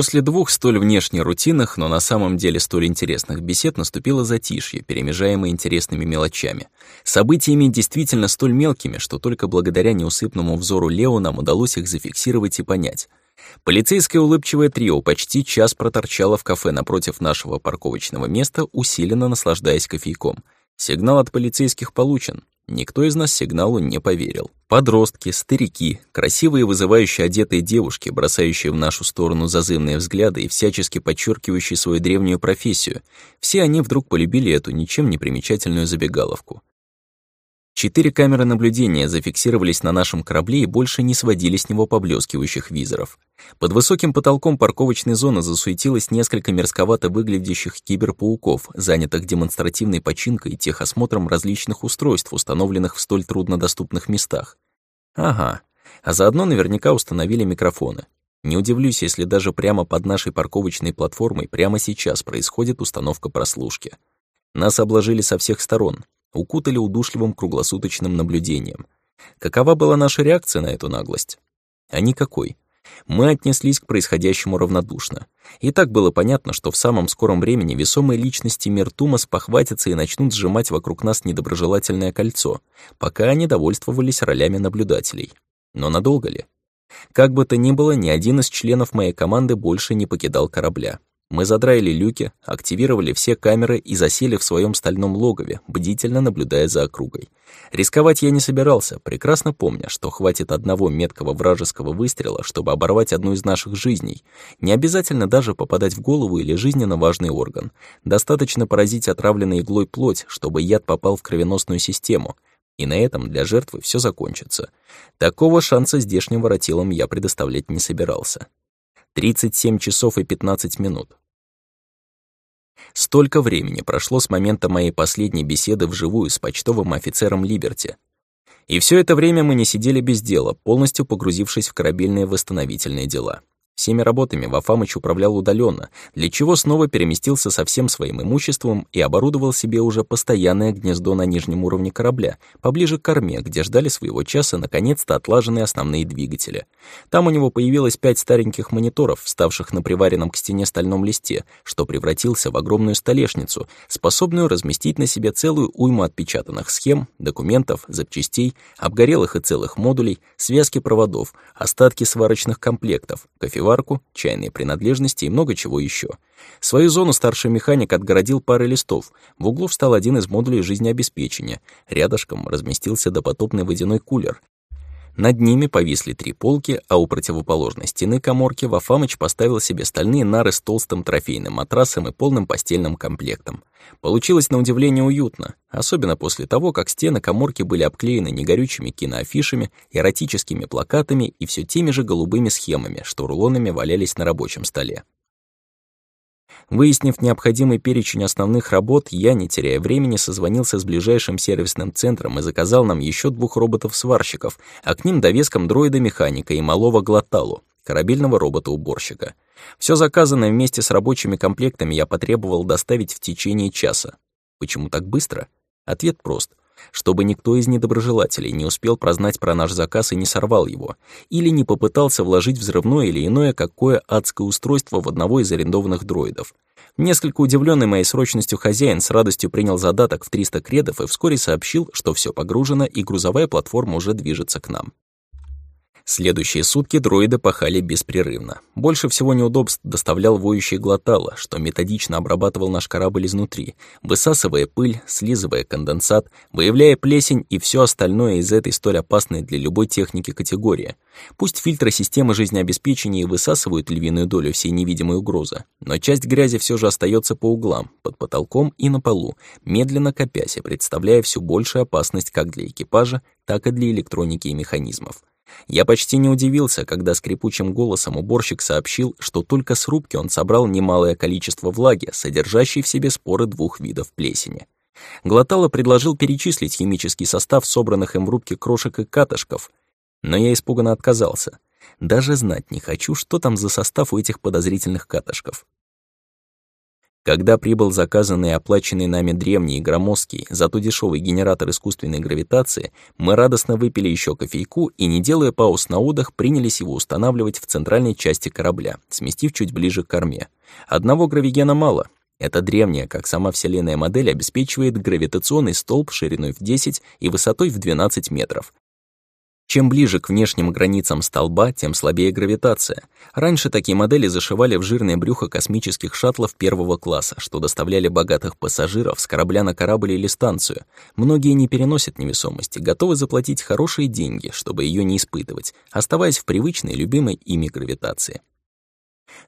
После двух столь внешне рутинных, но на самом деле столь интересных бесед наступило затишье, перемежаемое интересными мелочами. Событиями действительно столь мелкими, что только благодаря неусыпному взору Лео нам удалось их зафиксировать и понять. Полицейское улыбчивое трио почти час проторчало в кафе напротив нашего парковочного места, усиленно наслаждаясь кофейком. Сигнал от полицейских получен. Никто из нас сигналу не поверил. Подростки, старики, красивые вызывающие одетые девушки, бросающие в нашу сторону зазывные взгляды и всячески подчеркивающие свою древнюю профессию, все они вдруг полюбили эту ничем не примечательную забегаловку. Четыре камеры наблюдения зафиксировались на нашем корабле и больше не сводили с него поблескивающих визоров. Под высоким потолком парковочной зоны засуетилось несколько мерзковато выглядящих киберпауков, занятых демонстративной починкой и техосмотром различных устройств, установленных в столь труднодоступных местах. Ага, а заодно наверняка установили микрофоны. Не удивлюсь, если даже прямо под нашей парковочной платформой прямо сейчас происходит установка прослушки. Нас обложили со всех сторон, укутали удушливым круглосуточным наблюдением. Какова была наша реакция на эту наглость? А никакой. Мы отнеслись к происходящему равнодушно. И так было понятно, что в самом скором времени весомые личности Миртума спохватятся и начнут сжимать вокруг нас недоброжелательное кольцо, пока они довольствовались ролями наблюдателей. Но надолго ли? Как бы то ни было, ни один из членов моей команды больше не покидал корабля. Мы задраили люки, активировали все камеры и засели в своем стальном логове, бдительно наблюдая за округой. Рисковать я не собирался, прекрасно помня, что хватит одного меткого вражеского выстрела, чтобы оборвать одну из наших жизней. Не обязательно даже попадать в голову или жизненно важный орган. Достаточно поразить отравленной иглой плоть, чтобы яд попал в кровеносную систему. И на этом для жертвы все закончится. Такого шанса здешним воротилам я предоставлять не собирался. 37 часов и 15 минут. Столько времени прошло с момента моей последней беседы вживую с почтовым офицером Либерти. И все это время мы не сидели без дела, полностью погрузившись в корабельные восстановительные дела. Всеми работами Вафамыч управлял удаленно, для чего снова переместился со всем своим имуществом и оборудовал себе уже постоянное гнездо на нижнем уровне корабля, поближе к корме, где ждали своего часа наконец-то отлаженные основные двигатели. Там у него появилось пять стареньких мониторов, вставших на приваренном к стене стальном листе, что превратился в огромную столешницу, способную разместить на себе целую уйму отпечатанных схем, документов, запчастей, обгорелых и целых модулей, связки проводов, остатки сварочных комплектов, кофеварок, кофеварку, чайные принадлежности и много чего еще. Свою зону старший механик отгородил парой листов. В углу встал один из модулей жизнеобеспечения. Рядышком разместился допотопный водяной кулер. Над ними повисли три полки, а у противоположной стены коморки Вафамыч поставил себе стальные нары с толстым трофейным матрасом и полным постельным комплектом. Получилось на удивление уютно, особенно после того, как стены коморки были обклеены негорючими киноафишами, эротическими плакатами и все теми же голубыми схемами, что рулонами валялись на рабочем столе. Выяснив необходимый перечень основных работ, я, не теряя времени, созвонился с ближайшим сервисным центром и заказал нам еще двух роботов-сварщиков, а к ним довеском дроида-механика и малого глоталу, корабельного робота-уборщика. Все заказанное вместе с рабочими комплектами я потребовал доставить в течение часа. Почему так быстро? Ответ прост чтобы никто из недоброжелателей не успел прознать про наш заказ и не сорвал его, или не попытался вложить взрывное или иное какое адское устройство в одного из арендованных дроидов. Несколько удивленный моей срочностью хозяин с радостью принял задаток в 300 кредов и вскоре сообщил, что все погружено и грузовая платформа уже движется к нам. Следующие сутки дроиды пахали беспрерывно. Больше всего неудобств доставлял воющий глотало, что методично обрабатывал наш корабль изнутри, высасывая пыль, слизывая конденсат, выявляя плесень и все остальное из этой столь опасной для любой техники категории. Пусть фильтры системы жизнеобеспечения высасывают львиную долю всей невидимой угрозы, но часть грязи все же остается по углам, под потолком и на полу, медленно копясь и представляя все большую опасность как для экипажа, так и для электроники и механизмов. Я почти не удивился, когда скрипучим голосом уборщик сообщил, что только с рубки он собрал немалое количество влаги, содержащей в себе споры двух видов плесени. Глотало предложил перечислить химический состав собранных им в рубке крошек и катышков, но я испуганно отказался. Даже знать не хочу, что там за состав у этих подозрительных катышков. Когда прибыл заказанный и оплаченный нами древний и громоздкий, зато дешевый генератор искусственной гравитации, мы радостно выпили еще кофейку и, не делая пауз на отдых, принялись его устанавливать в центральной части корабля, сместив чуть ближе к корме. Одного гравигена мало. Эта древняя, как сама Вселенная модель, обеспечивает гравитационный столб шириной в 10 и высотой в 12 метров, чем ближе к внешним границам столба, тем слабее гравитация. Раньше такие модели зашивали в жирное брюхо космических шаттлов первого класса, что доставляли богатых пассажиров с корабля на корабль или станцию. Многие не переносят невесомости, готовы заплатить хорошие деньги, чтобы ее не испытывать, оставаясь в привычной, любимой ими гравитации.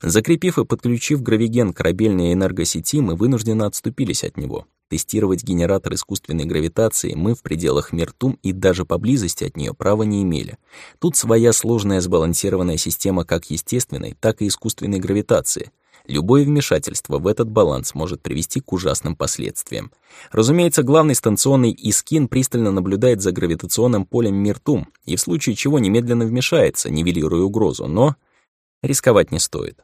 Закрепив и подключив гравиген к корабельной энергосети, мы вынужденно отступились от него. Тестировать генератор искусственной гравитации мы в пределах Миртум и даже поблизости от нее права не имели. Тут своя сложная сбалансированная система как естественной, так и искусственной гравитации. Любое вмешательство в этот баланс может привести к ужасным последствиям. Разумеется, главный станционный Искин пристально наблюдает за гравитационным полем Миртум и в случае чего немедленно вмешается, нивелируя угрозу, но рисковать не стоит.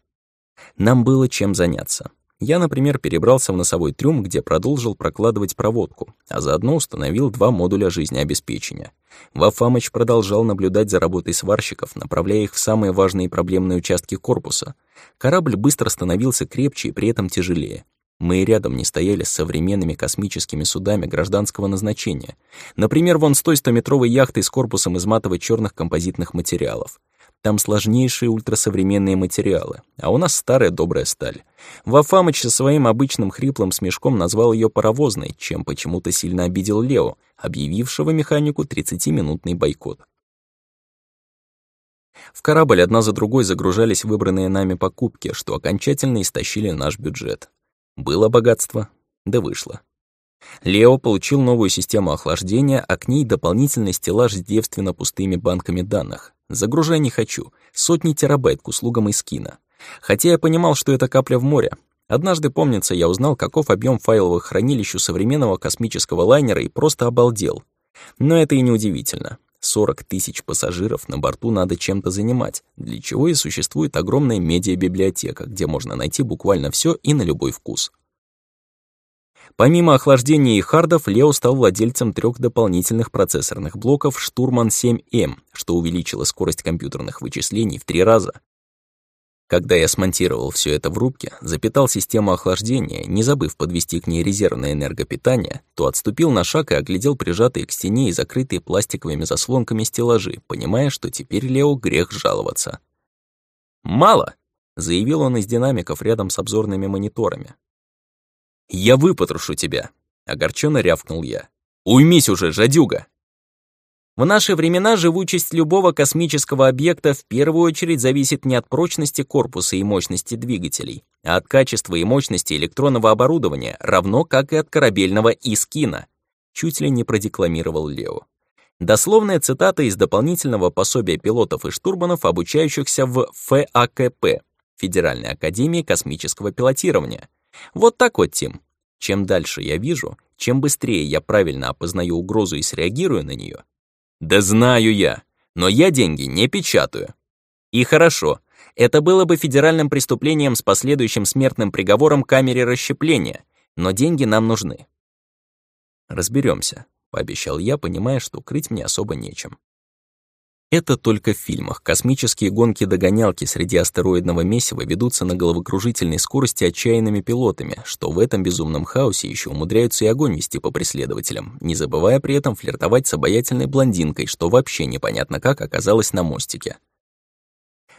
Нам было чем заняться. Я, например, перебрался в носовой трюм, где продолжил прокладывать проводку, а заодно установил два модуля жизнеобеспечения. Вафамыч продолжал наблюдать за работой сварщиков, направляя их в самые важные проблемные участки корпуса. Корабль быстро становился крепче и при этом тяжелее. Мы рядом не стояли с современными космическими судами гражданского назначения. Например, вон с той 100-метровой яхтой с корпусом из матово черных композитных материалов. Там сложнейшие ультрасовременные материалы, а у нас старая добрая сталь. Вафамыч со своим обычным хриплым смешком назвал ее паровозной, чем почему-то сильно обидел Лео, объявившего механику 30-минутный бойкот. В корабль одна за другой загружались выбранные нами покупки, что окончательно истощили наш бюджет. Было богатство, да вышло. Лео получил новую систему охлаждения, а к ней дополнительный стеллаж с девственно пустыми банками данных. Загружай не хочу. Сотни терабайт к услугам из кино. Хотя я понимал, что это капля в море. Однажды, помнится, я узнал, каков объем файловых хранилищ у современного космического лайнера и просто обалдел. Но это и не удивительно. 40 тысяч пассажиров на борту надо чем-то занимать, для чего и существует огромная медиабиблиотека, где можно найти буквально все и на любой вкус. Помимо охлаждения и хардов, Лео стал владельцем трех дополнительных процессорных блоков Штурман 7М, что увеличило скорость компьютерных вычислений в три раза. Когда я смонтировал все это в рубке, запитал систему охлаждения, не забыв подвести к ней резервное энергопитание, то отступил на шаг и оглядел прижатые к стене и закрытые пластиковыми заслонками стеллажи, понимая, что теперь Лео грех жаловаться. «Мало!» — заявил он из динамиков рядом с обзорными мониторами, «Я выпотрошу тебя!» — огорченно рявкнул я. «Уймись уже, жадюга!» В наши времена живучесть любого космического объекта в первую очередь зависит не от прочности корпуса и мощности двигателей, а от качества и мощности электронного оборудования, равно как и от корабельного искина, чуть ли не продекламировал Лео. Дословная цитата из дополнительного пособия пилотов и штурманов, обучающихся в ФАКП, Федеральной академии космического пилотирования, вот так вот, Тим. Чем дальше я вижу, чем быстрее я правильно опознаю угрозу и среагирую на нее. Да знаю я, но я деньги не печатаю. И хорошо, это было бы федеральным преступлением с последующим смертным приговором камере расщепления, но деньги нам нужны. Разберемся, пообещал я, понимая, что крыть мне особо нечем. Это только в фильмах. Космические гонки-догонялки среди астероидного месива ведутся на головокружительной скорости отчаянными пилотами, что в этом безумном хаосе еще умудряются и огонь вести по преследователям, не забывая при этом флиртовать с обаятельной блондинкой, что вообще непонятно как оказалось на мостике.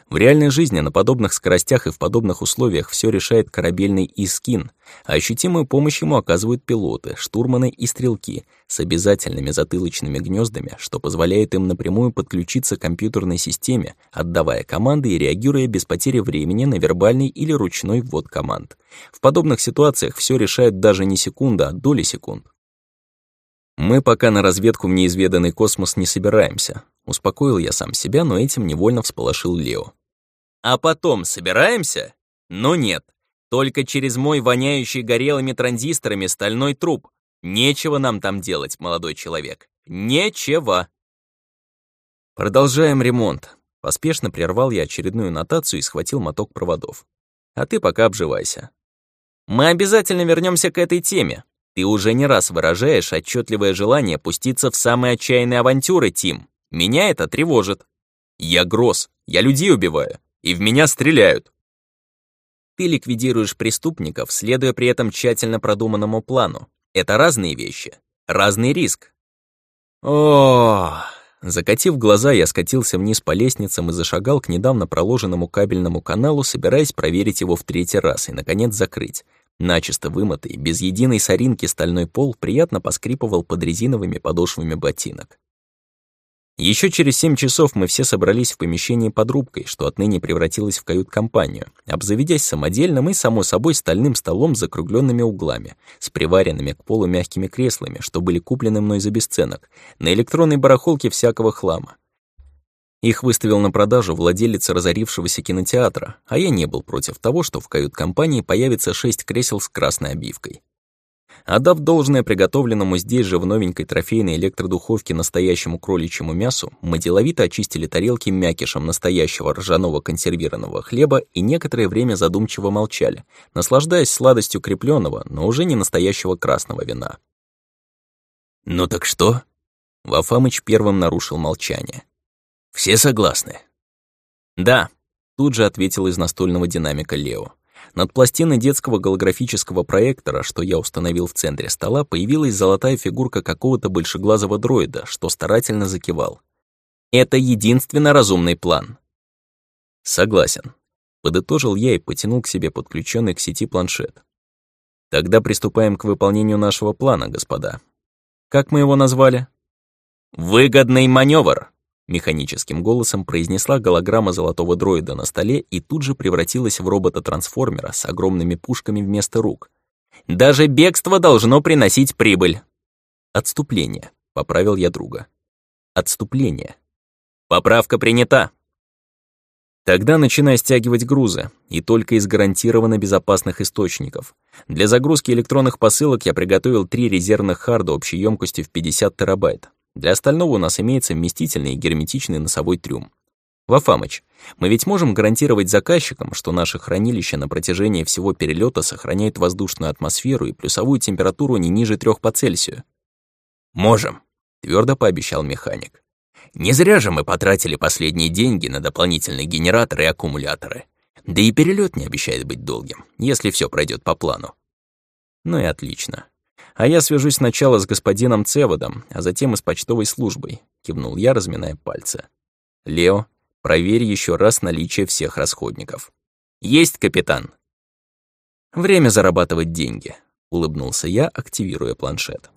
В реальной жизни на подобных скоростях и в подобных условиях все решает корабельный Искин, а ощутимую помощь ему оказывают пилоты, штурманы и стрелки с обязательными затылочными гнездами, что позволяет им напрямую подключиться к компьютерной системе, отдавая команды и реагируя без потери времени на вербальный или ручной ввод команд. В подобных ситуациях все решает даже не секунда, а доли секунд. Мы пока на разведку в неизведанный космос не собираемся. Успокоил я сам себя, но этим невольно всполошил Лео. А потом собираемся? Но нет. Только через мой воняющий горелыми транзисторами стальной труп. Нечего нам там делать, молодой человек. Нечего. Продолжаем ремонт. Поспешно прервал я очередную нотацию и схватил моток проводов. А ты пока обживайся. Мы обязательно вернемся к этой теме. Ты уже не раз выражаешь отчетливое желание пуститься в самые отчаянные авантюры, Тим. Меня это тревожит. Я Гросс, я людей убиваю, и в меня стреляют. Ты ликвидируешь преступников, следуя при этом тщательно продуманному плану. Это разные вещи, разный риск. О, Закатив глаза, я скатился вниз по лестницам и зашагал к недавно проложенному кабельному каналу, собираясь проверить его в третий раз и, наконец, закрыть. Начисто вымытый, без единой соринки стальной пол приятно поскрипывал под резиновыми подошвами ботинок. Еще через семь часов мы все собрались в помещении под рубкой, что отныне превратилось в кают-компанию, обзаведясь самодельным и, само собой, стальным столом с закругленными углами, с приваренными к полу мягкими креслами, что были куплены мной за бесценок, на электронной барахолке всякого хлама. Их выставил на продажу владелец разорившегося кинотеатра, а я не был против того, что в кают-компании появится шесть кресел с красной обивкой. Отдав должное приготовленному здесь же в новенькой трофейной электродуховке настоящему кроличьему мясу, мы деловито очистили тарелки мякишем настоящего ржаного консервированного хлеба и некоторое время задумчиво молчали, наслаждаясь сладостью крепленного, но уже не настоящего красного вина. «Ну так что?» Вафамыч первым нарушил молчание. «Все согласны?» «Да», — тут же ответил из настольного динамика Лео. Над пластиной детского голографического проектора, что я установил в центре стола, появилась золотая фигурка какого-то большеглазого дроида, что старательно закивал. Это единственно разумный план. Согласен. Подытожил я и потянул к себе подключенный к сети планшет. Тогда приступаем к выполнению нашего плана, господа. Как мы его назвали? Выгодный маневр. Механическим голосом произнесла голограмма золотого дроида на столе и тут же превратилась в робота-трансформера с огромными пушками вместо рук. «Даже бегство должно приносить прибыль!» «Отступление», — поправил я друга. «Отступление». «Поправка принята!» Тогда начинай стягивать грузы, и только из гарантированно безопасных источников. Для загрузки электронных посылок я приготовил три резервных харда общей емкостью в 50 терабайт. Для остального у нас имеется вместительный и герметичный носовой трюм. Вафамыч, мы ведь можем гарантировать заказчикам, что наши хранилища на протяжении всего перелета сохраняют воздушную атмосферу и плюсовую температуру не ниже трех по Цельсию? Можем, твердо пообещал механик. Не зря же мы потратили последние деньги на дополнительные генераторы и аккумуляторы. Да и перелет не обещает быть долгим, если все пройдет по плану. Ну и отлично. «А я свяжусь сначала с господином Цеводом, а затем и с почтовой службой», — кивнул я, разминая пальцы. «Лео, проверь еще раз наличие всех расходников». «Есть, капитан!» «Время зарабатывать деньги», — улыбнулся я, активируя планшет.